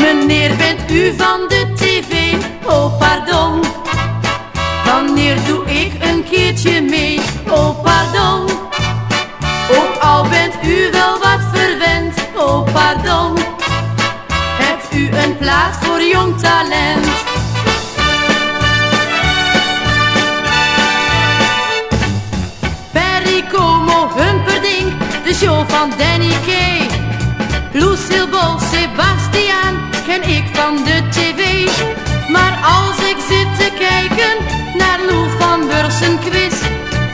Meneer, bent u van de tv? Oh, pardon. Wanneer doe ik een keertje mee? Oh, pardon. Ook al bent u wel wat verwend. Oh, pardon. Hebt u een plaats voor jong talent? Perry Como, Humperdinck, de show van Danny Kay. Lucille Bol, Sebastiaan, ken ik van de tv. Maar als ik zit te kijken naar Lou van Bursen quiz,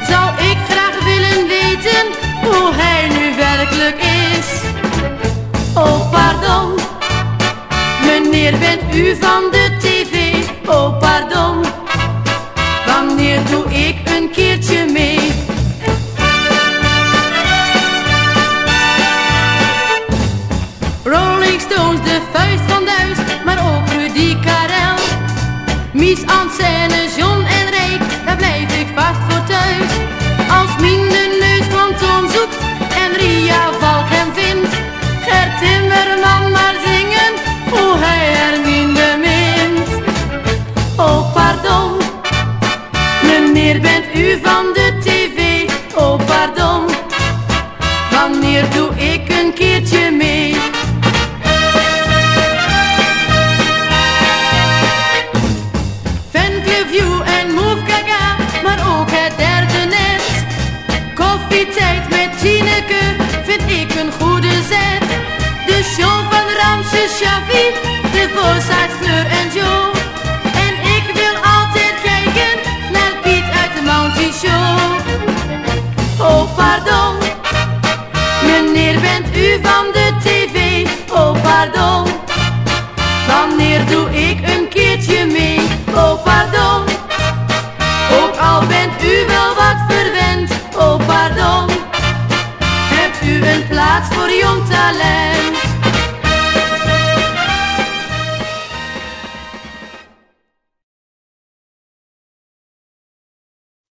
zou ik graag willen weten hoe hij nu werkelijk is. Oh pardon, meneer bent u van de Rolling Stones, de vuist van Duis, maar ook Rudy Karel. Mies Anselme, John en Rijk, daar blijf ik vast voor thuis. Als Mien de neus van zoekt en Ria Valk hem vindt. Gert Timmerman maar zingen, hoe hij er minder mint. Oh pardon, meneer bent u van de tv? Oh pardon, wanneer doe ik een keertje mee? Tineke vind ik een goede zet. De show van Ramses Shafi, de Voorzaat Fleur en Joe. En ik wil altijd kijken naar Piet uit de Mountie Show.